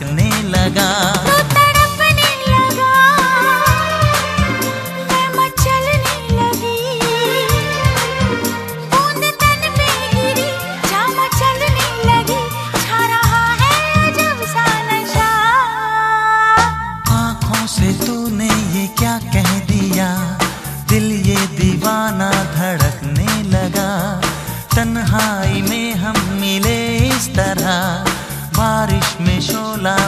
महकने लगा। me sola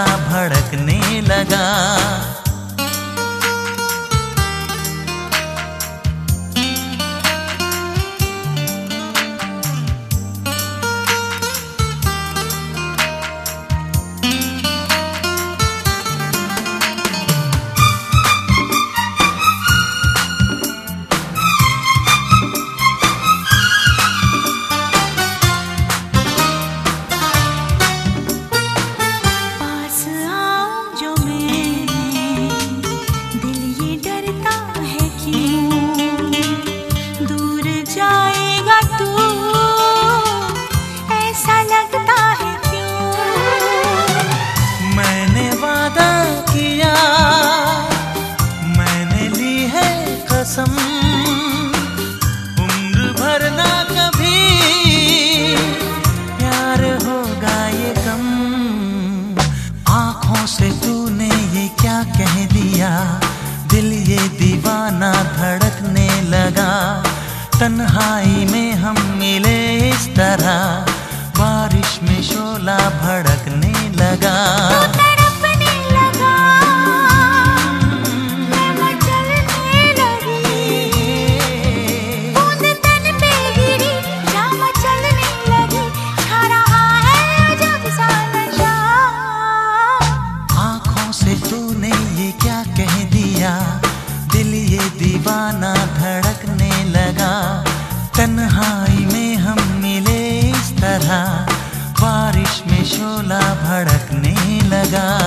भड़कने लगा। कह दिया दिल ये दीवाना धड़कने लगा। तन्हाई में हम मिले इस तरह। शोला भड़कने लगा।